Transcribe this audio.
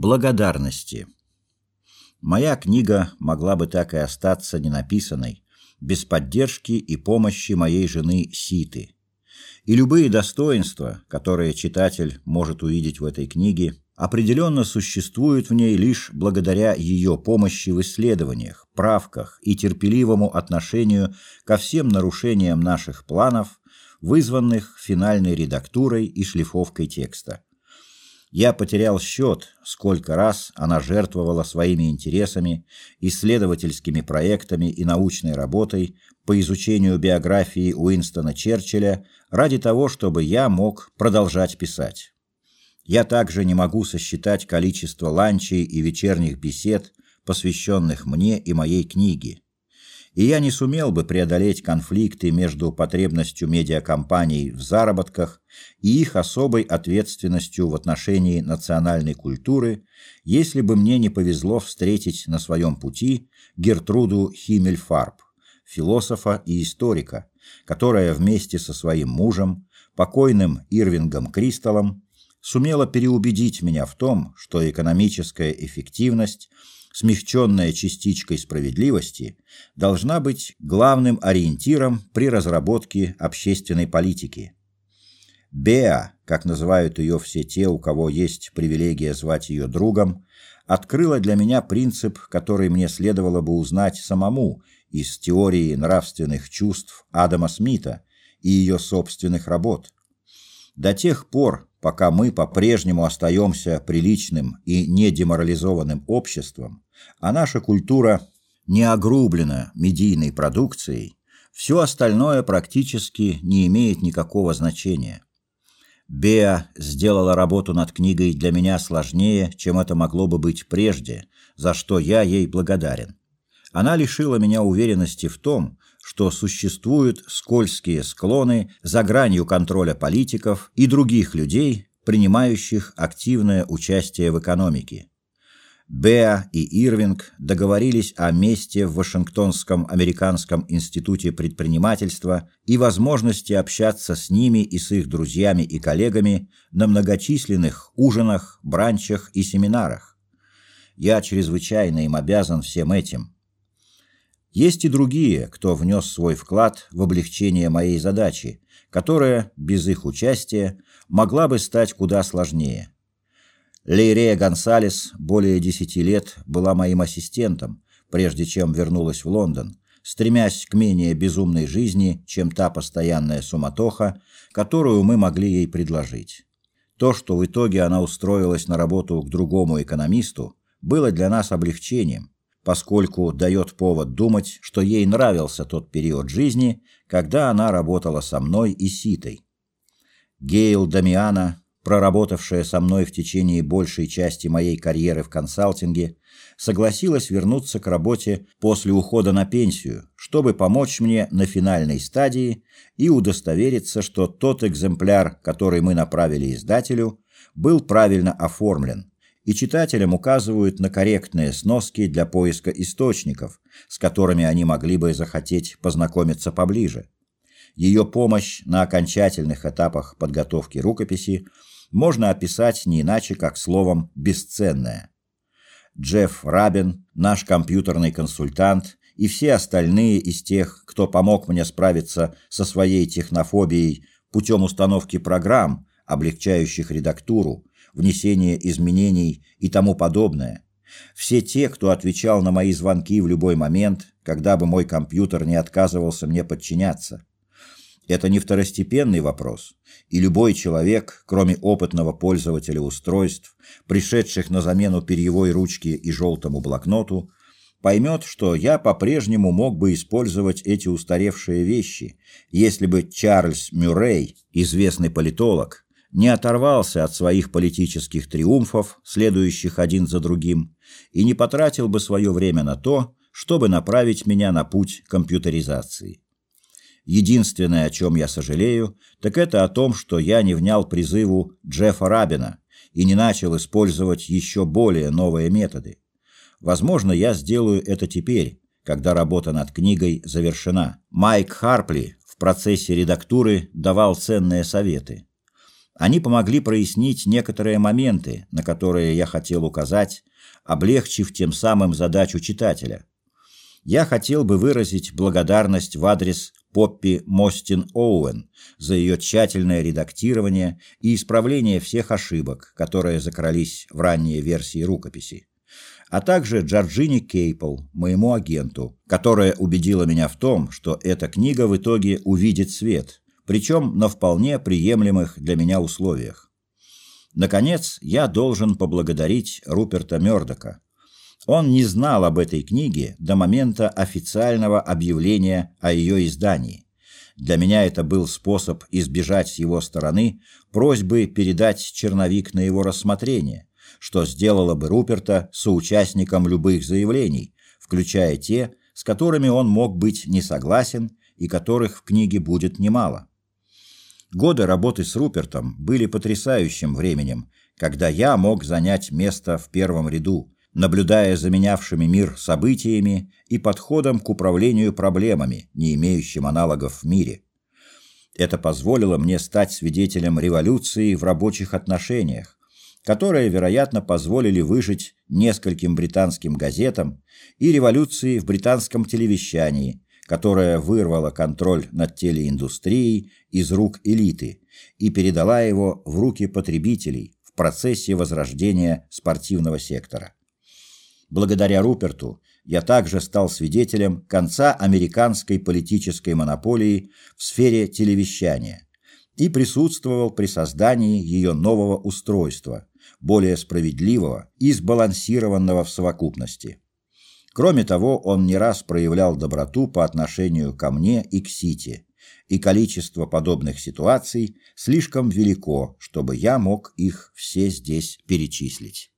Благодарности. Моя книга могла бы так и остаться ненаписанной, без поддержки и помощи моей жены Ситы. И любые достоинства, которые читатель может увидеть в этой книге, определенно существуют в ней лишь благодаря ее помощи в исследованиях, правках и терпеливому отношению ко всем нарушениям наших планов, вызванных финальной редактурой и шлифовкой текста. Я потерял счет, сколько раз она жертвовала своими интересами, исследовательскими проектами и научной работой по изучению биографии Уинстона Черчилля ради того, чтобы я мог продолжать писать. Я также не могу сосчитать количество ланчей и вечерних бесед, посвященных мне и моей книге и я не сумел бы преодолеть конфликты между потребностью медиакомпаний в заработках и их особой ответственностью в отношении национальной культуры, если бы мне не повезло встретить на своем пути Гертруду Химмельфарб, философа и историка, которая вместе со своим мужем, покойным Ирвингом Кристаллом, сумела переубедить меня в том, что экономическая эффективность – смягченная частичкой справедливости, должна быть главным ориентиром при разработке общественной политики. Беа, как называют ее все те, у кого есть привилегия звать ее другом, открыла для меня принцип, который мне следовало бы узнать самому из теории нравственных чувств Адама Смита и ее собственных работ. До тех пор, пока мы по-прежнему остаемся приличным и недеморализованным обществом, а наша культура не огрублена медийной продукцией, все остальное практически не имеет никакого значения. Беа сделала работу над книгой для меня сложнее, чем это могло бы быть прежде, за что я ей благодарен. Она лишила меня уверенности в том, что существуют скользкие склоны за гранью контроля политиков и других людей, принимающих активное участие в экономике. Беа и Ирвинг договорились о месте в Вашингтонском американском институте предпринимательства и возможности общаться с ними и с их друзьями и коллегами на многочисленных ужинах, бранчах и семинарах. Я чрезвычайно им обязан всем этим – есть и другие, кто внес свой вклад в облегчение моей задачи, которая, без их участия, могла бы стать куда сложнее. Лейрея Гонсалес более десяти лет была моим ассистентом, прежде чем вернулась в Лондон, стремясь к менее безумной жизни, чем та постоянная суматоха, которую мы могли ей предложить. То, что в итоге она устроилась на работу к другому экономисту, было для нас облегчением – поскольку дает повод думать, что ей нравился тот период жизни, когда она работала со мной и Ситой. Гейл Дамиана, проработавшая со мной в течение большей части моей карьеры в консалтинге, согласилась вернуться к работе после ухода на пенсию, чтобы помочь мне на финальной стадии и удостовериться, что тот экземпляр, который мы направили издателю, был правильно оформлен, и читателям указывают на корректные сноски для поиска источников, с которыми они могли бы захотеть познакомиться поближе. Ее помощь на окончательных этапах подготовки рукописи можно описать не иначе, как словом «бесценная». Джефф Рабин, наш компьютерный консультант, и все остальные из тех, кто помог мне справиться со своей технофобией путем установки программ, облегчающих редактуру, внесение изменений и тому подобное. Все те, кто отвечал на мои звонки в любой момент, когда бы мой компьютер не отказывался мне подчиняться. Это не второстепенный вопрос, и любой человек, кроме опытного пользователя устройств, пришедших на замену перьевой ручке и желтому блокноту, поймет, что я по-прежнему мог бы использовать эти устаревшие вещи, если бы Чарльз Мюррей, известный политолог, не оторвался от своих политических триумфов, следующих один за другим, и не потратил бы свое время на то, чтобы направить меня на путь компьютеризации. Единственное, о чем я сожалею, так это о том, что я не внял призыву Джеффа Рабина и не начал использовать еще более новые методы. Возможно, я сделаю это теперь, когда работа над книгой завершена. Майк Харпли в процессе редактуры давал ценные советы. Они помогли прояснить некоторые моменты, на которые я хотел указать, облегчив тем самым задачу читателя. Я хотел бы выразить благодарность в адрес Поппи Мостин Оуэн за ее тщательное редактирование и исправление всех ошибок, которые закрались в ранние версии рукописи, а также Джорджини Кейпл, моему агенту, которая убедила меня в том, что эта книга в итоге увидит свет, причем на вполне приемлемых для меня условиях. Наконец, я должен поблагодарить Руперта Мёрдока, он не знал об этой книге до момента официального объявления о ее издании. Для меня это был способ избежать с его стороны просьбы передать черновик на его рассмотрение, что сделало бы Руперта соучастником любых заявлений, включая те, с которыми он мог быть не согласен и которых в книге будет немало. Годы работы с Рупертом были потрясающим временем, когда я мог занять место в первом ряду, наблюдая за менявшими мир событиями и подходом к управлению проблемами, не имеющим аналогов в мире. Это позволило мне стать свидетелем революции в рабочих отношениях, которые, вероятно, позволили выжить нескольким британским газетам и революции в британском телевещании, которая вырвала контроль над телеиндустрией из рук элиты и передала его в руки потребителей в процессе возрождения спортивного сектора. Благодаря Руперту я также стал свидетелем конца американской политической монополии в сфере телевещания и присутствовал при создании ее нового устройства, более справедливого и сбалансированного в совокупности. Кроме того, он не раз проявлял доброту по отношению ко мне и к Сити, и количество подобных ситуаций слишком велико, чтобы я мог их все здесь перечислить.